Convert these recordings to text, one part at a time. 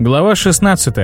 Глава 16.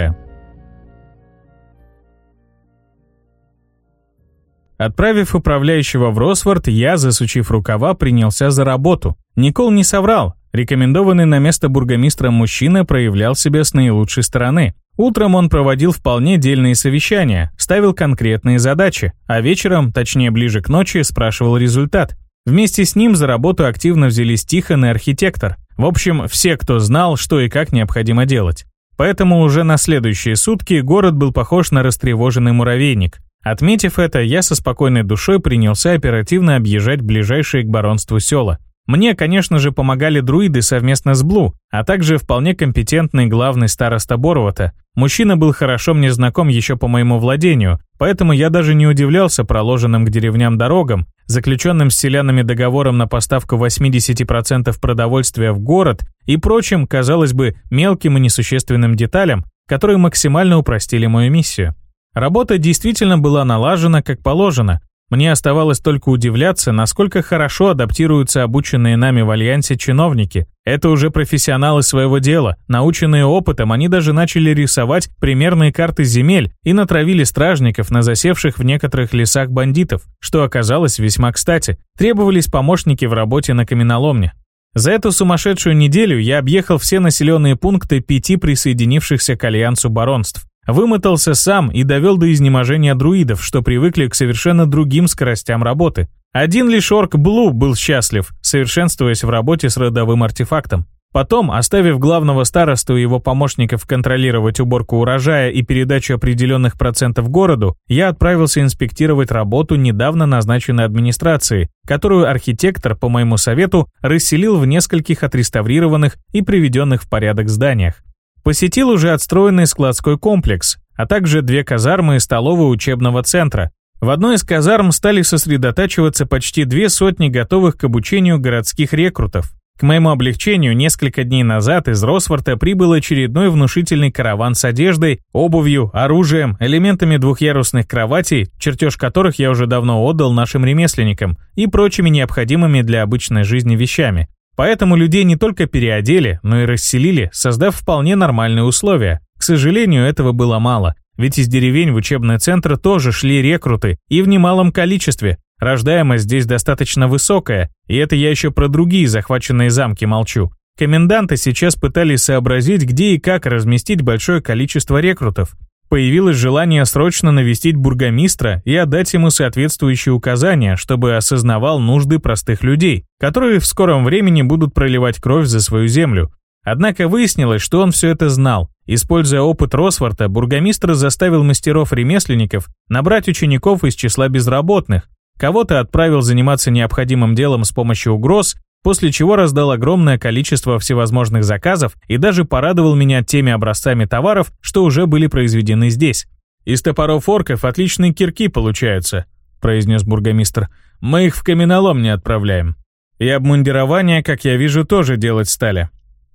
Отправив управляющего в Росфорд, я, засучив рукава, принялся за работу. Никол не соврал. Рекомендованный на место бургомистра мужчина проявлял себя с наилучшей стороны. Утром он проводил вполне дельные совещания, ставил конкретные задачи, а вечером, точнее ближе к ночи, спрашивал результат. Вместе с ним за работу активно взялись Тихон и архитектор. В общем, все, кто знал, что и как необходимо делать. Поэтому уже на следующие сутки город был похож на растревоженный муравейник. Отметив это, я со спокойной душой принялся оперативно объезжать ближайшие к баронству села. Мне, конечно же, помогали друиды совместно с Блу, а также вполне компетентный главный староста Боровата. Мужчина был хорошо мне знаком еще по моему владению, поэтому я даже не удивлялся проложенным к деревням дорогам, заключенным с селянами договором на поставку 80% продовольствия в город и прочим, казалось бы, мелким и несущественным деталям, которые максимально упростили мою миссию. Работа действительно была налажена как положено, мне оставалось только удивляться, насколько хорошо адаптируются обученные нами в Альянсе чиновники. Это уже профессионалы своего дела. Наученные опытом, они даже начали рисовать примерные карты земель и натравили стражников на засевших в некоторых лесах бандитов, что оказалось весьма кстати. Требовались помощники в работе на каменоломне. За эту сумасшедшую неделю я объехал все населенные пункты пяти присоединившихся к Альянсу баронств. Вымотался сам и довел до изнеможения друидов, что привыкли к совершенно другим скоростям работы. Один лишь орк Блу был счастлив, совершенствуясь в работе с родовым артефактом. Потом, оставив главного старосту и его помощников контролировать уборку урожая и передачу определенных процентов городу, я отправился инспектировать работу недавно назначенной администрации, которую архитектор, по моему совету, расселил в нескольких отреставрированных и приведенных в порядок зданиях. Посетил уже отстроенный складской комплекс, а также две казармы и столовые учебного центра. В одной из казарм стали сосредотачиваться почти две сотни готовых к обучению городских рекрутов. К моему облегчению, несколько дней назад из Росфорта прибыл очередной внушительный караван с одеждой, обувью, оружием, элементами двухъярусных кроватей, чертеж которых я уже давно отдал нашим ремесленникам, и прочими необходимыми для обычной жизни вещами. Поэтому людей не только переодели, но и расселили, создав вполне нормальные условия. К сожалению, этого было мало, ведь из деревень в учебный центр тоже шли рекруты, и в немалом количестве. Рождаемость здесь достаточно высокая, и это я еще про другие захваченные замки молчу. Коменданты сейчас пытались сообразить, где и как разместить большое количество рекрутов. Появилось желание срочно навестить бургомистра и отдать ему соответствующие указания, чтобы осознавал нужды простых людей, которые в скором времени будут проливать кровь за свою землю. Однако выяснилось, что он все это знал. Используя опыт Росфорта, бургомистр заставил мастеров-ремесленников набрать учеников из числа безработных, кого-то отправил заниматься необходимым делом с помощью угроз, после чего раздал огромное количество всевозможных заказов и даже порадовал меня теми образцами товаров, что уже были произведены здесь. «Из топоров орков отличные кирки получаются», — произнес бургомистр. «Мы их в каменолом не отправляем. И обмундирование, как я вижу, тоже делать стали».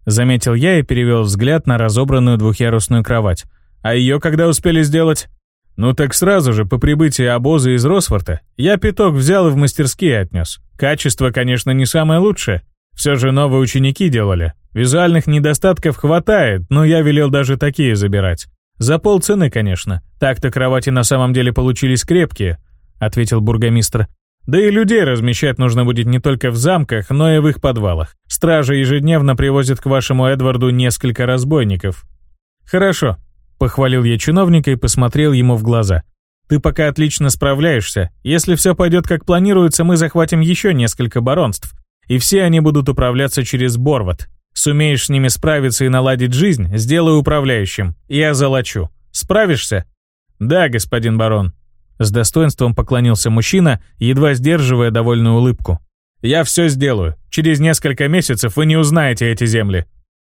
Заметил я и перевел взгляд на разобранную двухъярусную кровать. «А ее когда успели сделать?» «Ну так сразу же, по прибытии обоза из Росфорта, я пяток взял и в мастерские отнес. Качество, конечно, не самое лучшее. Все же новые ученики делали. Визуальных недостатков хватает, но я велел даже такие забирать. За полцены, конечно. Так-то кровати на самом деле получились крепкие», — ответил бургомистр. «Да и людей размещать нужно будет не только в замках, но и в их подвалах. Стражи ежедневно привозят к вашему Эдварду несколько разбойников». «Хорошо, Похвалил я чиновника и посмотрел ему в глаза. «Ты пока отлично справляешься. Если все пойдет как планируется, мы захватим еще несколько баронств. И все они будут управляться через Борват. Сумеешь с ними справиться и наладить жизнь, сделай управляющим. Я золочу. Справишься?» «Да, господин барон». С достоинством поклонился мужчина, едва сдерживая довольную улыбку. «Я все сделаю. Через несколько месяцев вы не узнаете эти земли».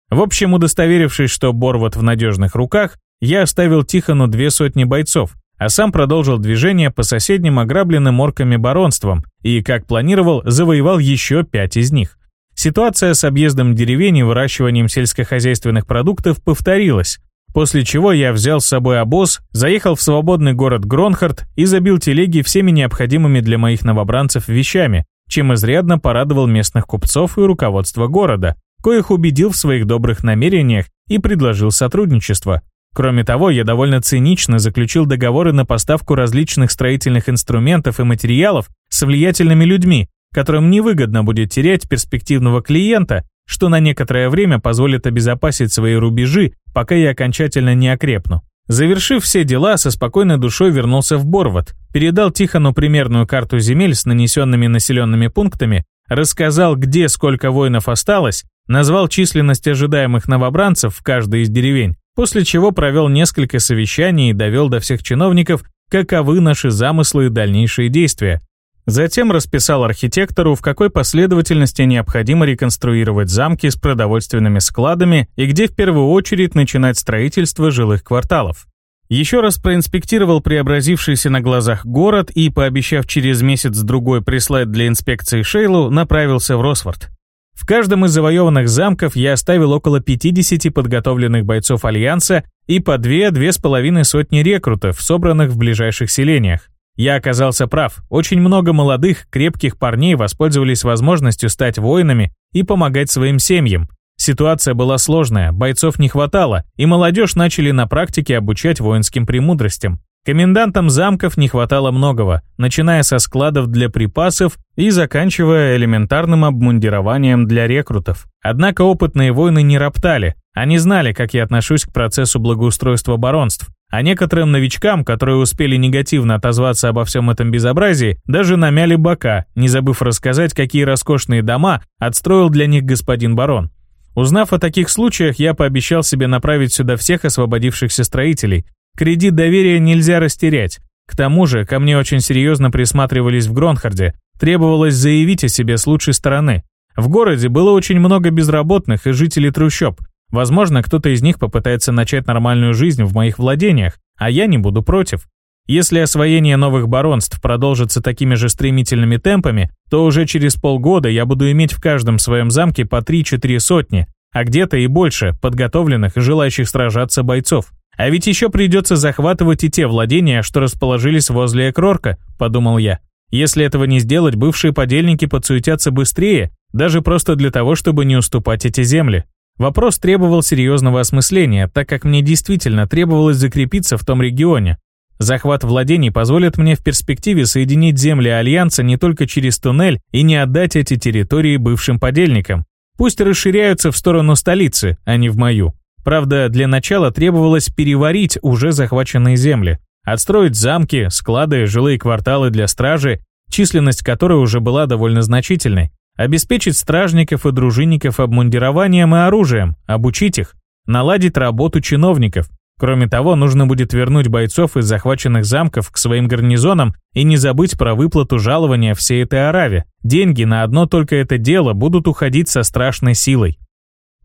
В общем, удостоверившись, что Борват в надежных руках, я оставил Тихону две сотни бойцов, а сам продолжил движение по соседним ограбленным орками баронствам и, как планировал, завоевал еще пять из них. Ситуация с объездом деревень и выращиванием сельскохозяйственных продуктов повторилась, после чего я взял с собой обоз, заехал в свободный город Гронхард и забил телеги всеми необходимыми для моих новобранцев вещами, чем изрядно порадовал местных купцов и руководство города, коих убедил в своих добрых намерениях и предложил сотрудничество. Кроме того, я довольно цинично заключил договоры на поставку различных строительных инструментов и материалов с влиятельными людьми, которым невыгодно будет терять перспективного клиента, что на некоторое время позволит обезопасить свои рубежи, пока я окончательно не окрепну. Завершив все дела, со спокойной душой вернулся в Борвот, передал Тихону примерную карту земель с нанесенными населенными пунктами, рассказал, где сколько воинов осталось, назвал численность ожидаемых новобранцев в каждой из деревень, после чего провел несколько совещаний и довел до всех чиновников, каковы наши замыслы и дальнейшие действия. Затем расписал архитектору, в какой последовательности необходимо реконструировать замки с продовольственными складами и где в первую очередь начинать строительство жилых кварталов. Еще раз проинспектировал преобразившийся на глазах город и, пообещав через месяц-другой прислать для инспекции Шейлу, направился в Росфорд. В каждом из завоеванных замков я оставил около 50 подготовленных бойцов Альянса и по 2-2,5 сотни рекрутов, собранных в ближайших селениях. Я оказался прав. Очень много молодых, крепких парней воспользовались возможностью стать воинами и помогать своим семьям. Ситуация была сложная, бойцов не хватало, и молодежь начали на практике обучать воинским премудростям. Комендантам замков не хватало многого, начиная со складов для припасов и заканчивая элементарным обмундированием для рекрутов. Однако опытные воины не роптали, они знали, как я отношусь к процессу благоустройства баронств, а некоторым новичкам, которые успели негативно отозваться обо всем этом безобразии, даже намяли бока, не забыв рассказать, какие роскошные дома отстроил для них господин барон. Узнав о таких случаях, я пообещал себе направить сюда всех освободившихся строителей. Кредит доверия нельзя растерять. К тому же, ко мне очень серьезно присматривались в Гронхарде. Требовалось заявить о себе с лучшей стороны. В городе было очень много безработных и жителей трущоб, Возможно, кто-то из них попытается начать нормальную жизнь в моих владениях, а я не буду против. Если освоение новых баронств продолжится такими же стремительными темпами, то уже через полгода я буду иметь в каждом своем замке по 3-4 сотни, а где-то и больше подготовленных и желающих сражаться бойцов. А ведь еще придется захватывать и те владения, что расположились возле Экрорка, подумал я. Если этого не сделать, бывшие подельники подсуетятся быстрее, даже просто для того, чтобы не уступать эти земли. Вопрос требовал серьезного осмысления, так как мне действительно требовалось закрепиться в том регионе. Захват владений позволит мне в перспективе соединить земли Альянса не только через туннель и не отдать эти территории бывшим подельникам. Пусть расширяются в сторону столицы, а не в мою. Правда, для начала требовалось переварить уже захваченные земли, отстроить замки, склады, жилые кварталы для стражи, численность которой уже была довольно значительной, Обеспечить стражников и дружинников обмундированием и оружием, обучить их, наладить работу чиновников. Кроме того, нужно будет вернуть бойцов из захваченных замков к своим гарнизонам и не забыть про выплату жалования всей этой Араве. Деньги на одно только это дело будут уходить со страшной силой.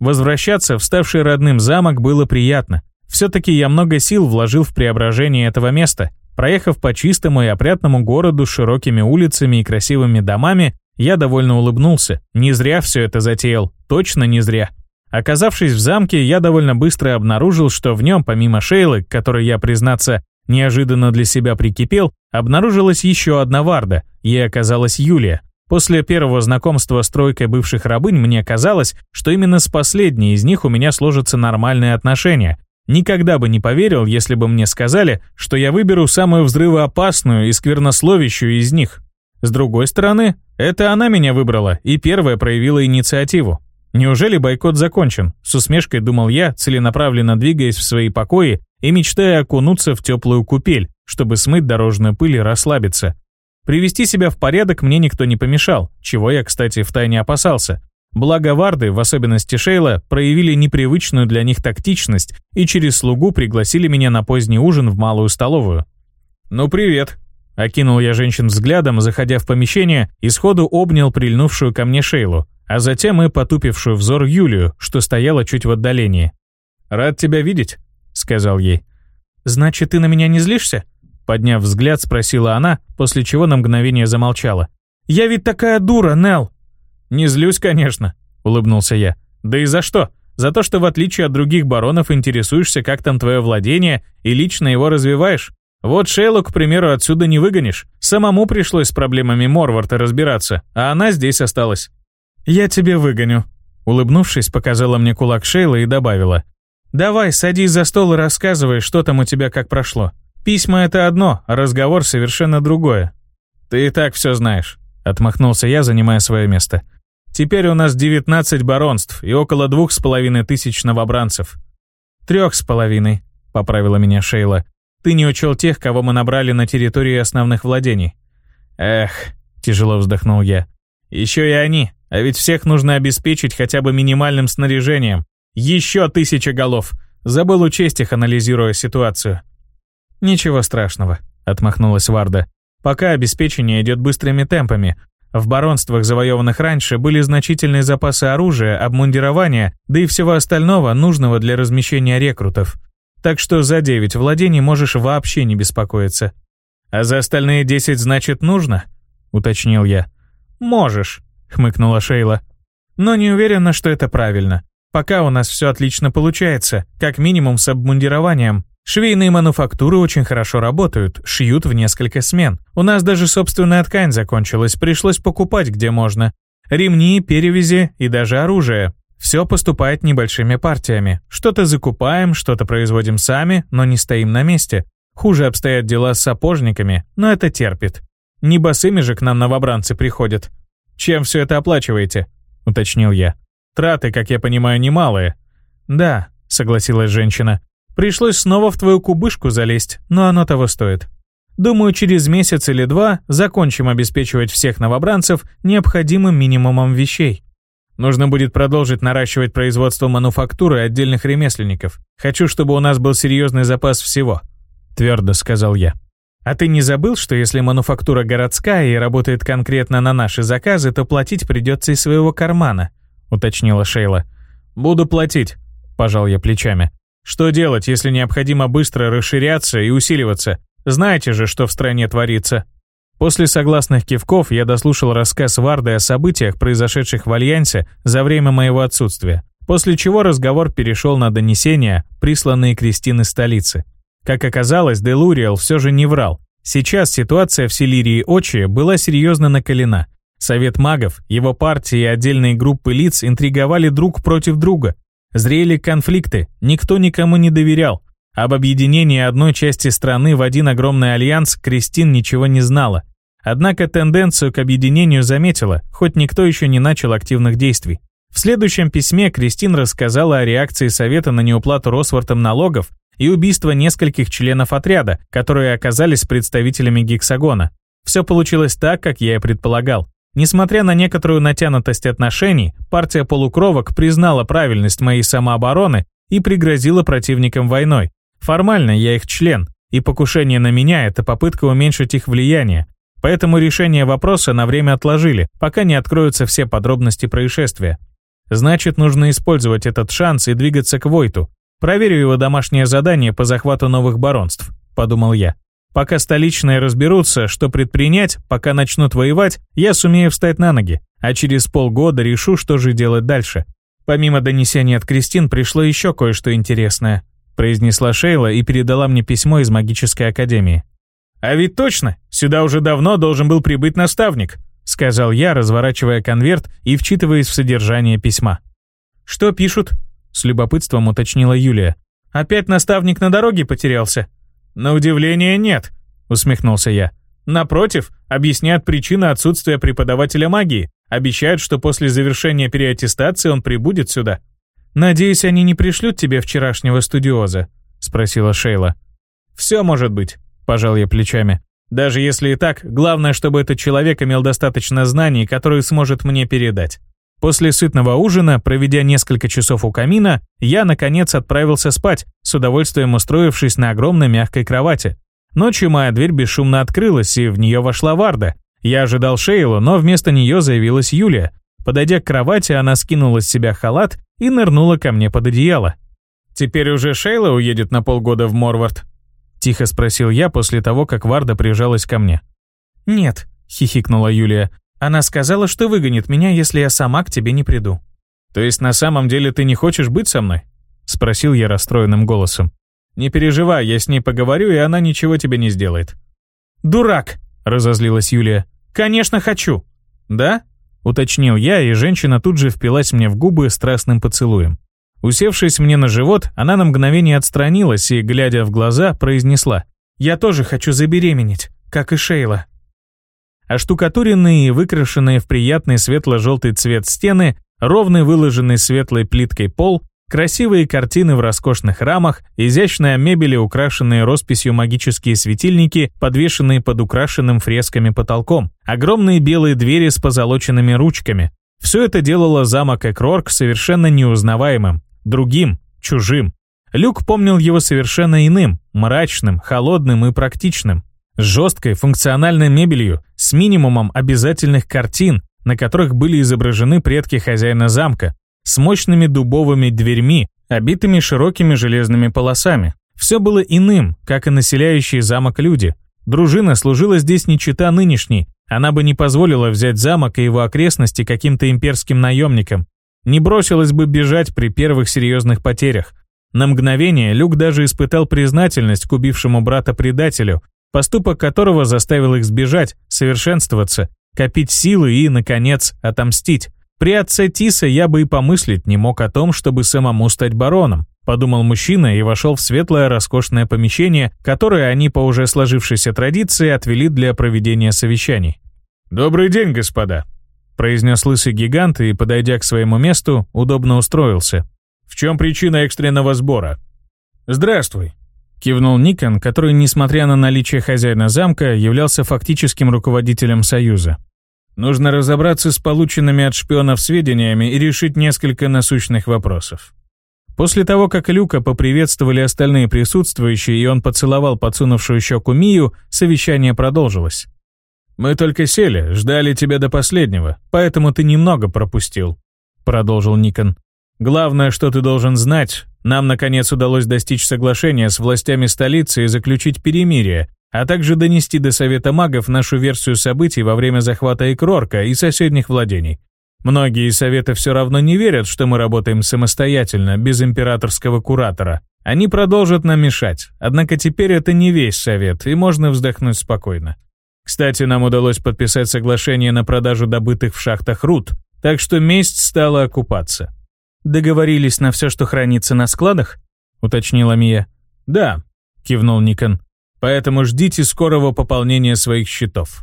Возвращаться в ставший родным замок было приятно. Все-таки я много сил вложил в преображение этого места. Проехав по чистому и опрятному городу с широкими улицами и красивыми домами, я довольно улыбнулся. Не зря все это затеял. Точно не зря. Оказавшись в замке, я довольно быстро обнаружил, что в нем, помимо Шейлы, которой я, признаться, неожиданно для себя прикипел, обнаружилась еще одна Варда, ей оказалась Юлия. После первого знакомства с тройкой бывших рабынь мне казалось, что именно с последней из них у меня сложатся нормальные отношения. Никогда бы не поверил, если бы мне сказали, что я выберу самую взрывоопасную и сквернословящую из них. С другой стороны, это она меня выбрала и первая проявила инициативу. Неужели бойкот закончен? С усмешкой думал я, целенаправленно двигаясь в свои покои и мечтая окунуться в теплую купель, чтобы смыть дорожную пыль и расслабиться. Привести себя в порядок мне никто не помешал, чего я, кстати, втайне опасался. Благо Варды, в особенности Шейла, проявили непривычную для них тактичность и через слугу пригласили меня на поздний ужин в малую столовую. «Ну привет», Окинул я женщин взглядом, заходя в помещение, и сходу обнял прильнувшую ко мне Шейлу, а затем и потупившую взор Юлию, что стояла чуть в отдалении. «Рад тебя видеть», — сказал ей. «Значит, ты на меня не злишься?» Подняв взгляд, спросила она, после чего на мгновение замолчала. «Я ведь такая дура, Нел!» «Не злюсь, конечно», — улыбнулся я. «Да и за что? За то, что в отличие от других баронов интересуешься, как там твое владение, и лично его развиваешь. Вот Шейлу, к примеру, отсюда не выгонишь. Самому пришлось с проблемами Морварта разбираться, а она здесь осталась. «Я тебе выгоню», — Улыбнувшись, показала мне кулак Шейла и добавила. «Давай, садись за стол и рассказывай, что там у тебя как прошло. Письма — это одно, а разговор совершенно другое». «Ты и так все знаешь», — отмахнулся я, занимая свое место. «Теперь у нас 19 баронств и около двух с половиной тысяч новобранцев». «Трех с половиной», — поправила меня Шейла. «Ты не учел тех, кого мы набрали на территории основных владений». «Эх», — тяжело вздохнул я. «Еще и они, а ведь всех нужно обеспечить хотя бы минимальным снаряжением. Еще тысяча голов. Забыл учесть их, анализируя ситуацию. Ничего страшного, отмахнулась Варда. Пока обеспечение идет быстрыми темпами. В баронствах, завоеванных раньше, были значительные запасы оружия, обмундирования, да и всего остального, нужного для размещения рекрутов. Так что за девять владений можешь вообще не беспокоиться. А за остальные десять значит нужно? Уточнил я. Можешь хмыкнула Шейла. Но не уверена, что это правильно. Пока у нас все отлично получается, как минимум с обмундированием. Швейные мануфактуры очень хорошо работают, шьют в несколько смен. У нас даже собственная ткань закончилась, пришлось покупать где можно. Ремни, перевязи и даже оружие. Все поступает небольшими партиями. Что-то закупаем, что-то производим сами, но не стоим на месте. Хуже обстоят дела с сапожниками, но это терпит. Не босыми же к нам новобранцы приходят. «Чем все это оплачиваете?» — уточнил я. «Траты, как я понимаю, немалые». «Да», — согласилась женщина. «Пришлось снова в твою кубышку залезть, но оно того стоит. Думаю, через месяц или два закончим обеспечивать всех новобранцев необходимым минимумом вещей. Нужно будет продолжить наращивать производство мануфактуры отдельных ремесленников. Хочу, чтобы у нас был серьезный запас всего», — твердо сказал я. А ты не забыл, что если мануфактура городская и работает конкретно на наши заказы, то платить придется из своего кармана?» — уточнила Шейла. «Буду платить», — пожал я плечами. «Что делать, если необходимо быстро расширяться и усиливаться? Знаете же, что в стране творится». После согласных кивков я дослушал рассказ Варды о событиях, произошедших в Альянсе за время моего отсутствия, после чего разговор перешел на донесения, присланные Кристины столицы. Как оказалось, Делуриэл все же не врал. Сейчас ситуация в Селирии Очи была серьезно накалена. Совет магов, его партии и отдельные группы лиц интриговали друг против друга. Зрели конфликты, никто никому не доверял. Об объединении одной части страны в один огромный альянс Кристин ничего не знала. Однако тенденцию к объединению заметила, хоть никто еще не начал активных действий. В следующем письме Кристин рассказала о реакции Совета на неуплату Росвортом налогов и убийство нескольких членов отряда, которые оказались представителями гексагона. Все получилось так, как я и предполагал. Несмотря на некоторую натянутость отношений, партия полукровок признала правильность моей самообороны и пригрозила противникам войной. Формально я их член, и покушение на меня – это попытка уменьшить их влияние. Поэтому решение вопроса на время отложили, пока не откроются все подробности происшествия. Значит, нужно использовать этот шанс и двигаться к Войту. Проверю его домашнее задание по захвату новых баронств, подумал я. Пока столичные разберутся, что предпринять, пока начнут воевать, я сумею встать на ноги, а через полгода решу, что же делать дальше. Помимо донесения от Кристин пришло еще кое-что интересное, произнесла Шейла и передала мне письмо из магической академии. «А ведь точно, сюда уже давно должен был прибыть наставник», сказал я, разворачивая конверт и вчитываясь в содержание письма. «Что пишут?» С любопытством уточнила Юлия. «Опять наставник на дороге потерялся?» «На удивление нет», усмехнулся я. «Напротив, объясняют причины отсутствия преподавателя магии. Обещают, что после завершения переаттестации он прибудет сюда». «Надеюсь, они не пришлют тебе вчерашнего студиоза?» спросила Шейла. «Все может быть», пожал я плечами. «Даже если и так, главное, чтобы этот человек имел достаточно знаний, которые сможет мне передать». После сытного ужина, проведя несколько часов у камина, я, наконец, отправился спать, с удовольствием устроившись на огромной мягкой кровати. Ночью моя дверь бесшумно открылась, и в нее вошла Варда. Я ожидал Шейлу, но вместо нее заявилась Юлия. Подойдя к кровати, она скинула с себя халат и нырнула ко мне под одеяло. «Теперь уже Шейла уедет на полгода в Морвард?» Тихо спросил я после того, как Варда прижалась ко мне. «Нет», — хихикнула Юлия. Она сказала, что выгонит меня, если я сама к тебе не приду». «То есть на самом деле ты не хочешь быть со мной?» — спросил я расстроенным голосом. «Не переживай, я с ней поговорю, и она ничего тебе не сделает». «Дурак!» — разозлилась Юлия. «Конечно хочу!» «Да?» — уточнил я, и женщина тут же впилась мне в губы страстным поцелуем. Усевшись мне на живот, она на мгновение отстранилась и, глядя в глаза, произнесла «Я тоже хочу забеременеть, как и Шейла». Оштукатуренные и выкрашенные в приятный светло-желтый цвет стены, ровный выложенный светлой плиткой пол, красивые картины в роскошных рамах, изящная мебель и украшенные росписью магические светильники, подвешенные под украшенным фресками потолком, огромные белые двери с позолоченными ручками. Все это делало замок Экрорк совершенно неузнаваемым, другим, чужим. Люк помнил его совершенно иным, мрачным, холодным и практичным. С жесткой функциональной мебелью, с минимумом обязательных картин, на которых были изображены предки хозяина замка, с мощными дубовыми дверьми, обитыми широкими железными полосами. Все было иным, как и населяющие замок люди. Дружина служила здесь не чита нынешней, она бы не позволила взять замок и его окрестности каким-то имперским наемникам, не бросилась бы бежать при первых серьезных потерях. На мгновение Люк даже испытал признательность к убившему брата-предателю, поступок которого заставил их сбежать, совершенствоваться, копить силы и, наконец, отомстить. При отце Тиса я бы и помыслить не мог о том, чтобы самому стать бароном, подумал мужчина и вошел в светлое роскошное помещение, которое они по уже сложившейся традиции отвели для проведения совещаний. «Добрый день, господа», — произнес лысый гигант и, подойдя к своему месту, удобно устроился. «В чем причина экстренного сбора?» «Здравствуй», Кивнул Никон, который, несмотря на наличие хозяина замка, являлся фактическим руководителем Союза. Нужно разобраться с полученными от шпионов сведениями и решить несколько насущных вопросов. После того, как Люка поприветствовали остальные присутствующие, и он поцеловал подсунувшую щеку Мию, совещание продолжилось. «Мы только сели, ждали тебя до последнего, поэтому ты немного пропустил», — продолжил Никон. «Главное, что ты должен знать, нам, наконец, удалось достичь соглашения с властями столицы и заключить перемирие, а также донести до Совета магов нашу версию событий во время захвата Икрорка и соседних владений. Многие из Совета все равно не верят, что мы работаем самостоятельно, без императорского куратора. Они продолжат нам мешать, однако теперь это не весь Совет, и можно вздохнуть спокойно. Кстати, нам удалось подписать соглашение на продажу добытых в шахтах руд, так что месть стала окупаться. «Договорились на все, что хранится на складах?» — уточнила Мия. «Да», — кивнул Никон. «Поэтому ждите скорого пополнения своих счетов».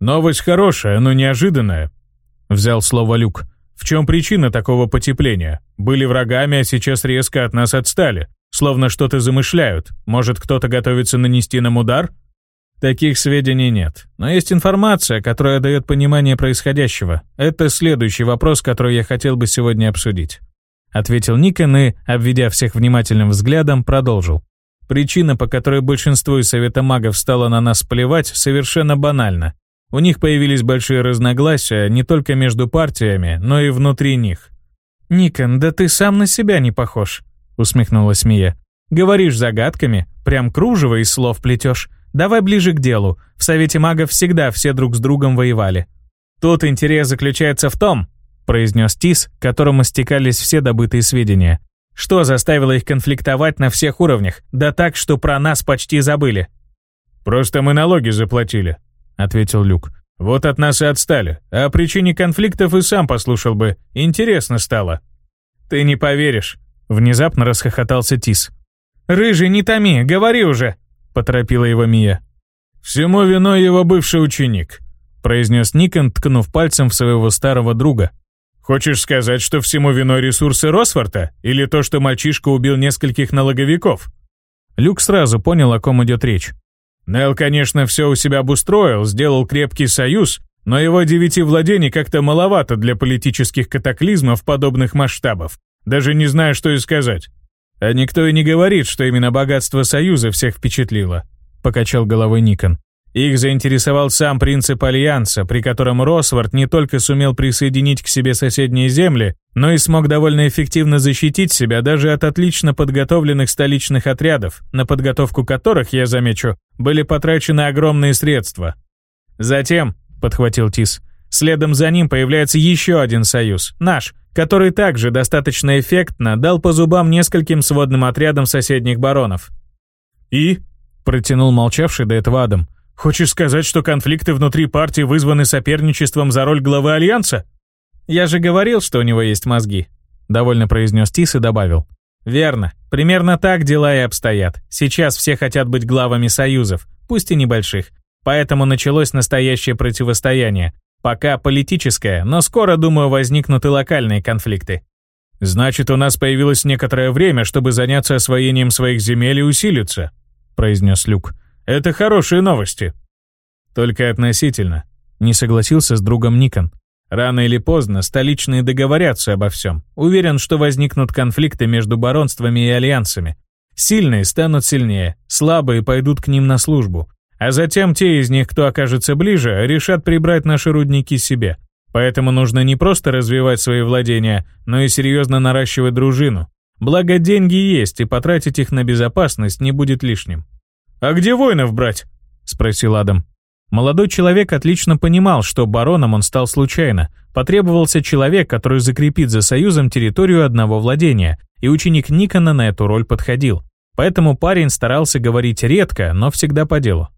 «Новость хорошая, но неожиданная», — взял слово Люк. «В чем причина такого потепления? Были врагами, а сейчас резко от нас отстали. Словно что-то замышляют. Может, кто-то готовится нанести нам удар?» Таких сведений нет. Но есть информация, которая дает понимание происходящего. Это следующий вопрос, который я хотел бы сегодня обсудить. Ответил Никон и, обведя всех внимательным взглядом, продолжил. Причина, по которой большинство из Совета магов стало на нас плевать, совершенно банальна. У них появились большие разногласия не только между партиями, но и внутри них. «Никон, да ты сам на себя не похож», — усмехнулась Мия. «Говоришь загадками, прям кружево из слов плетешь. Давай ближе к делу. В Совете магов всегда все друг с другом воевали. Тут интерес заключается в том, произнес Тис, к которому стекались все добытые сведения. Что заставило их конфликтовать на всех уровнях, да так, что про нас почти забыли. «Просто мы налоги заплатили», — ответил Люк. «Вот от нас и отстали. А о причине конфликтов и сам послушал бы. Интересно стало». «Ты не поверишь», — внезапно расхохотался Тис. «Рыжий, не томи, говори уже», — поторопила его Мия. «Всему виной его бывший ученик», — произнес Никон, ткнув пальцем в своего старого друга. «Хочешь сказать, что всему виной ресурсы Росфорта? Или то, что мальчишка убил нескольких налоговиков?» Люк сразу понял, о ком идет речь. Нел, конечно, все у себя обустроил, сделал крепкий союз, но его девяти владений как-то маловато для политических катаклизмов подобных масштабов. Даже не знаю, что и сказать. А никто и не говорит, что именно богатство Союза всех впечатлило, покачал головой Никон. Их заинтересовал сам принцип Альянса, при котором Росвард не только сумел присоединить к себе соседние земли, но и смог довольно эффективно защитить себя даже от отлично подготовленных столичных отрядов, на подготовку которых, я замечу, были потрачены огромные средства. Затем, подхватил Тис, следом за ним появляется еще один союз, наш, который также достаточно эффектно дал по зубам нескольким сводным отрядам соседних баронов. «И?» — протянул молчавший до этого Адам. Хочешь сказать, что конфликты внутри партии вызваны соперничеством за роль главы Альянса? Я же говорил, что у него есть мозги. Довольно произнес Тис и добавил. Верно. Примерно так дела и обстоят. Сейчас все хотят быть главами союзов, пусть и небольших. Поэтому началось настоящее противостояние. Пока политическое, но скоро, думаю, возникнут и локальные конфликты. «Значит, у нас появилось некоторое время, чтобы заняться освоением своих земель и усилиться», — произнес Люк. «Это хорошие новости». «Только относительно», — не согласился с другом Никон. «Рано или поздно столичные договорятся обо всем. Уверен, что возникнут конфликты между баронствами и альянсами. Сильные станут сильнее, слабые пойдут к ним на службу. А затем те из них, кто окажется ближе, решат прибрать наши рудники себе. Поэтому нужно не просто развивать свои владения, но и серьезно наращивать дружину. Благо деньги есть, и потратить их на безопасность не будет лишним. «А где воинов брать?» — спросил Адам. Молодой человек отлично понимал, что бароном он стал случайно. Потребовался человек, который закрепит за союзом территорию одного владения, и ученик Никона на эту роль подходил. Поэтому парень старался говорить редко, но всегда по делу.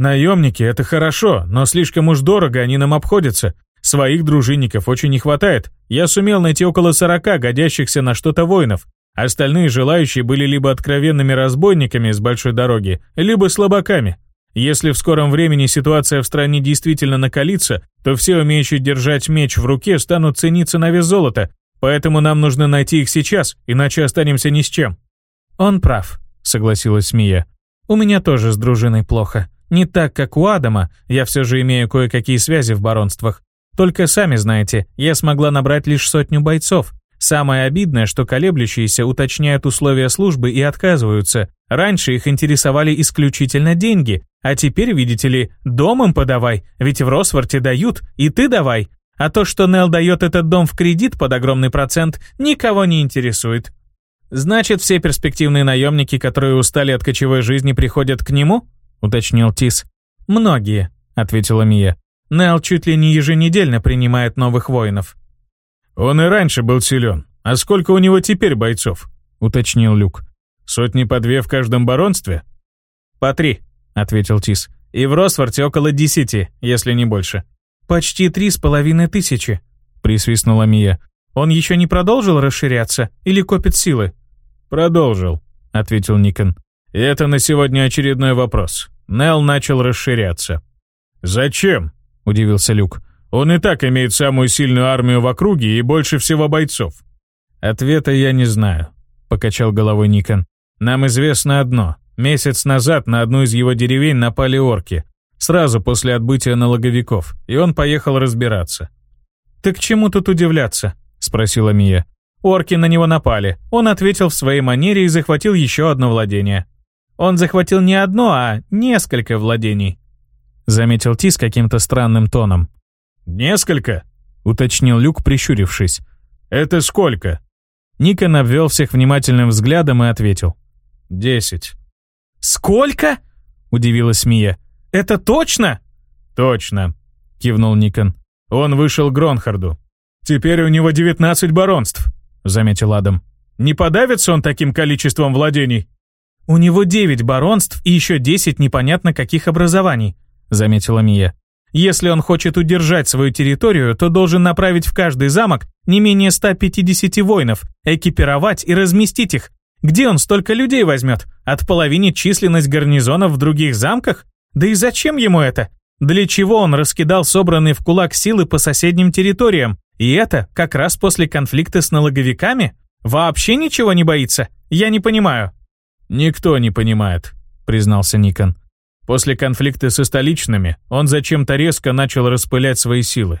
«Наемники — это хорошо, но слишком уж дорого они нам обходятся. Своих дружинников очень не хватает. Я сумел найти около сорока годящихся на что-то воинов. Остальные желающие были либо откровенными разбойниками с большой дороги, либо слабаками. Если в скором времени ситуация в стране действительно накалится, то все умеющие держать меч в руке станут цениться на вес золота, поэтому нам нужно найти их сейчас, иначе останемся ни с чем». «Он прав», — согласилась Мия. «У меня тоже с дружиной плохо. Не так, как у Адама, я все же имею кое-какие связи в баронствах. Только сами знаете, я смогла набрать лишь сотню бойцов. Самое обидное, что колеблющиеся уточняют условия службы и отказываются. Раньше их интересовали исключительно деньги, а теперь, видите ли, дом им подавай, ведь в Росфорте дают, и ты давай. А то, что Нел дает этот дом в кредит под огромный процент, никого не интересует. Значит, все перспективные наемники, которые устали от кочевой жизни, приходят к нему? Уточнил Тис. Многие, ответила Мия. Нел чуть ли не еженедельно принимает новых воинов. «Он и раньше был силен. А сколько у него теперь бойцов?» — уточнил Люк. «Сотни по две в каждом баронстве?» «По три», — ответил Тис. «И в Росфорте около десяти, если не больше». «Почти три с половиной тысячи», — присвистнула Мия. «Он еще не продолжил расширяться или копит силы?» «Продолжил», — ответил Никон. «И это на сегодня очередной вопрос. Нел начал расширяться». «Зачем?» — удивился Люк. «Он и так имеет самую сильную армию в округе и больше всего бойцов». «Ответа я не знаю», — покачал головой Никон. «Нам известно одно. Месяц назад на одну из его деревень напали орки, сразу после отбытия налоговиков, и он поехал разбираться». «Ты к чему тут удивляться?» — спросила Мия. Орки на него напали. Он ответил в своей манере и захватил еще одно владение. Он захватил не одно, а несколько владений заметил Ти с каким-то странным тоном. «Несколько?» — уточнил Люк, прищурившись. «Это сколько?» Никон обвел всех внимательным взглядом и ответил. «Десять». «Сколько?» — удивилась Мия. «Это точно?» «Точно», — кивнул Никон. «Он вышел к Гронхарду. Теперь у него девятнадцать баронств», — заметил Адам. «Не подавится он таким количеством владений?» «У него девять баронств и еще десять непонятно каких образований», заметила Мия. Если он хочет удержать свою территорию, то должен направить в каждый замок не менее 150 воинов, экипировать и разместить их. Где он столько людей возьмет? От половины численность гарнизонов в других замках? Да и зачем ему это? Для чего он раскидал собранные в кулак силы по соседним территориям? И это как раз после конфликта с налоговиками? Вообще ничего не боится? Я не понимаю. Никто не понимает, признался Никон. После конфликта со столичными он зачем-то резко начал распылять свои силы.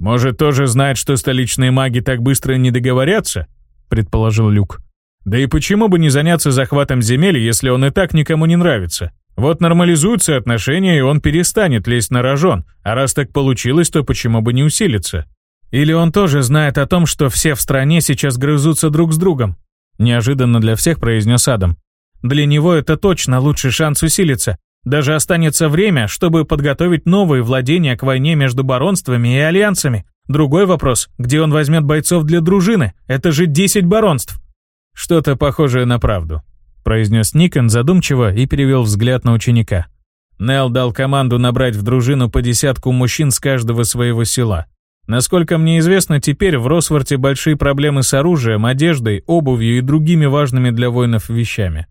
«Может, тоже знает, что столичные маги так быстро не договорятся?» — предположил Люк. «Да и почему бы не заняться захватом земель, если он и так никому не нравится? Вот нормализуются отношения, и он перестанет лезть на рожон, а раз так получилось, то почему бы не усилиться?» Или он тоже знает о том, что все в стране сейчас грызутся друг с другом? Неожиданно для всех произнес Адам. Для него это точно лучший шанс усилиться, даже останется время, чтобы подготовить новые владения к войне между баронствами и альянсами. Другой вопрос, где он возьмет бойцов для дружины? Это же 10 баронств. Что-то похожее на правду, произнес Никон задумчиво и перевел взгляд на ученика. Нел дал команду набрать в дружину по десятку мужчин с каждого своего села. Насколько мне известно, теперь в Росворте большие проблемы с оружием, одеждой, обувью и другими важными для воинов вещами.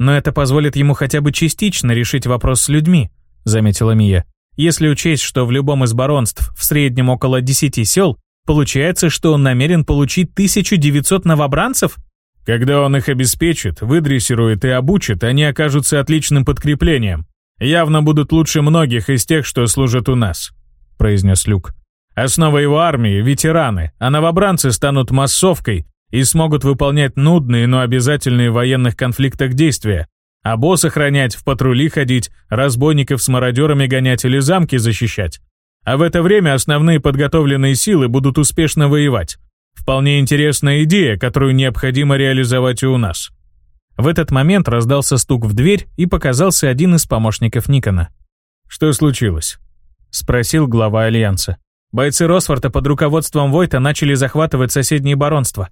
Но это позволит ему хотя бы частично решить вопрос с людьми, заметила Мия. Если учесть, что в любом из баронств в среднем около 10 сел, получается, что он намерен получить 1900 новобранцев? Когда он их обеспечит, выдрессирует и обучит, они окажутся отличным подкреплением. Явно будут лучше многих из тех, что служат у нас», — произнес Люк. «Основа его армии — ветераны, а новобранцы станут массовкой и смогут выполнять нудные, но обязательные в военных конфликтах действия, а босс охранять, в патрули ходить, разбойников с мародерами гонять или замки защищать. А в это время основные подготовленные силы будут успешно воевать. Вполне интересная идея, которую необходимо реализовать и у нас. В этот момент раздался стук в дверь и показался один из помощников Никона. «Что случилось?» — спросил глава Альянса. «Бойцы Росфорта под руководством Войта начали захватывать соседние баронства»,